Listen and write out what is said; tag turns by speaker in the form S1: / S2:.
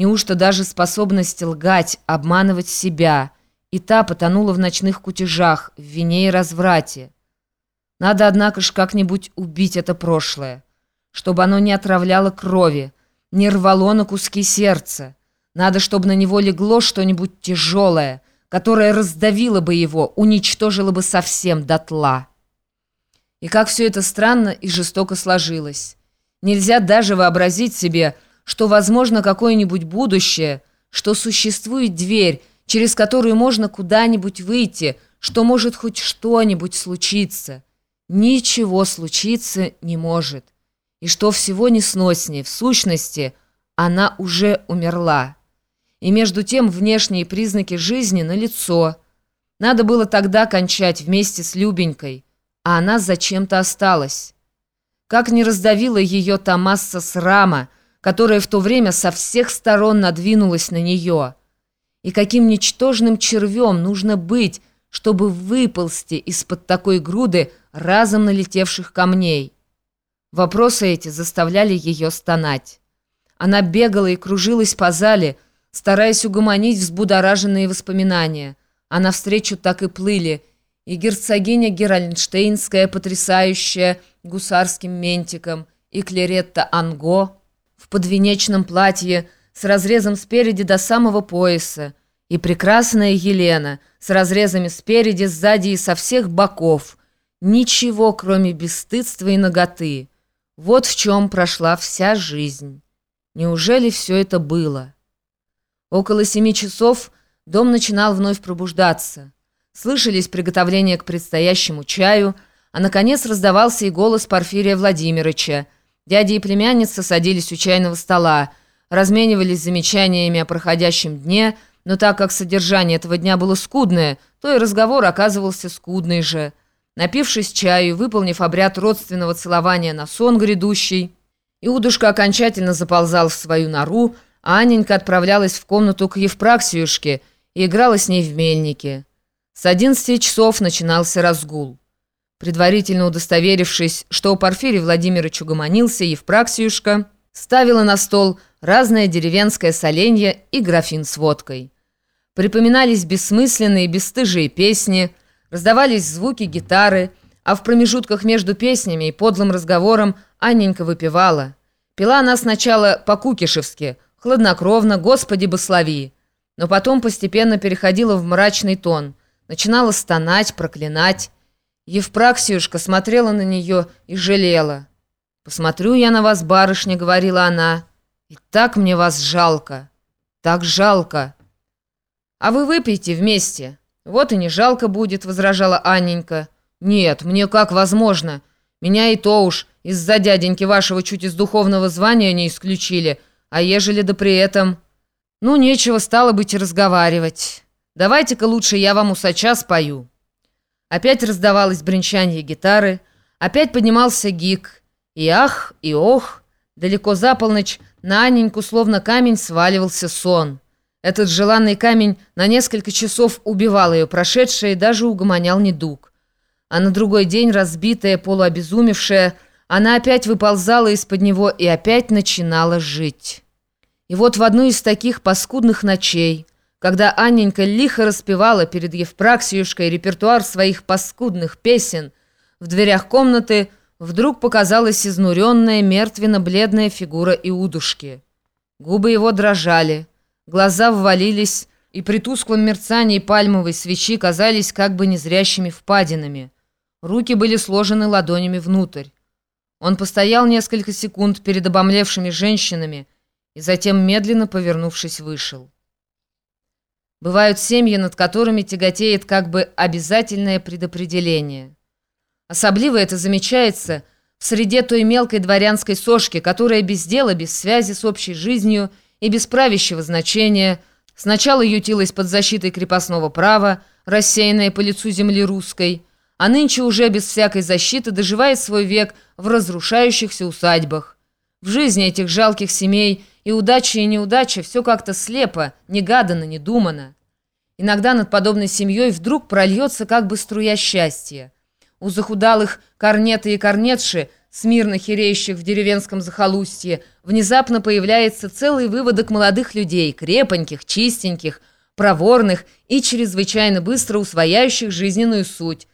S1: Неужто даже способность лгать, обманывать себя, и та потонула в ночных кутежах, в вине и разврате? Надо, однако ж, как-нибудь убить это прошлое, чтобы оно не отравляло крови, не рвало на куски сердца. Надо, чтобы на него легло что-нибудь тяжелое, которое раздавило бы его, уничтожило бы совсем дотла. И как все это странно и жестоко сложилось. Нельзя даже вообразить себе, что возможно какое-нибудь будущее, что существует дверь, через которую можно куда-нибудь выйти, что может хоть что-нибудь случиться. Ничего случиться не может. И что всего несноснее, в сущности, она уже умерла. И между тем внешние признаки жизни налицо. Надо было тогда кончать вместе с Любенькой, а она зачем-то осталась. Как не раздавила ее та масса срама, которая в то время со всех сторон надвинулась на нее. И каким ничтожным червем нужно быть, чтобы выползти из-под такой груды разом налетевших камней. Вопросы эти заставляли ее стонать. Она бегала и кружилась по зале, стараясь угомонить взбудораженные воспоминания. А навстречу так и плыли и герцогиня Геральнштейнская, потрясающая гусарским ментиком, и Клеретта Анго в подвенечном платье с разрезом спереди до самого пояса, и прекрасная Елена с разрезами спереди, сзади и со всех боков. Ничего, кроме бесстыдства и ноготы. Вот в чем прошла вся жизнь. Неужели все это было? Около семи часов дом начинал вновь пробуждаться. Слышались приготовления к предстоящему чаю, а, наконец, раздавался и голос Порфирия Владимировича. Дядя и племянница садились у чайного стола, разменивались замечаниями о проходящем дне, но так как содержание этого дня было скудное, то и разговор оказывался скудный же. Напившись чаю, выполнив обряд родственного целования на сон грядущий, Иудушка окончательно заползал в свою нору, а Анненька отправлялась в комнату к Евпраксиюшке и играла с ней в мельнике. С 11 часов начинался разгул. Предварительно удостоверившись, что Порфирий Владимирович угомонился, Евпраксиюшка ставила на стол разное деревенское соленье и графин с водкой. Припоминались бессмысленные, бесстыжие песни, раздавались звуки гитары, а в промежутках между песнями и подлым разговором Анненька выпивала. Пила она сначала по-кукишевски, хладнокровно, «Господи, благослови», но потом постепенно переходила в мрачный тон, начинала стонать, проклинать. Евпраксиюшка смотрела на нее и жалела. «Посмотрю я на вас, барышня», — говорила она, — «и так мне вас жалко, так жалко». «А вы выпейте вместе». «Вот и не жалко будет», — возражала Анненька. «Нет, мне как возможно. Меня и то уж из-за дяденьки вашего чуть из духовного звания не исключили, а ежели да при этом...» «Ну, нечего стало быть разговаривать. Давайте-ка лучше я вам усача спою». Опять раздавалось бренчанье гитары, опять поднимался гик. И ах, и ох, далеко за полночь на Анненьку словно камень сваливался сон. Этот желанный камень на несколько часов убивал ее прошедшее и даже угомонял недуг. А на другой день, разбитая, полуобезумевшая, она опять выползала из-под него и опять начинала жить. И вот в одну из таких паскудных ночей, когда Анненька лихо распевала перед Евпраксиюшкой репертуар своих паскудных песен, в дверях комнаты вдруг показалась изнуренная, мертвенно-бледная фигура Иудушки. Губы его дрожали. Глаза ввалились, и при тусклом мерцании пальмовой свечи казались как бы незрящими впадинами. Руки были сложены ладонями внутрь. Он постоял несколько секунд перед обомлевшими женщинами и затем, медленно повернувшись, вышел. Бывают семьи, над которыми тяготеет как бы обязательное предопределение. Особливо это замечается в среде той мелкой дворянской сошки, которая без дела, без связи с общей жизнью – и без правящего значения, сначала ютилась под защитой крепостного права, рассеянная по лицу земли русской, а нынче уже без всякой защиты доживает свой век в разрушающихся усадьбах. В жизни этих жалких семей и удача, и неудача, все как-то слепо, негаданно, недуманно. Иногда над подобной семьей вдруг прольется как бы струя счастья. У захудалых корнета и корнетши, смирно хереющих в деревенском захолустье, внезапно появляется целый выводок молодых людей, крепоньких, чистеньких, проворных и чрезвычайно быстро усвояющих жизненную суть,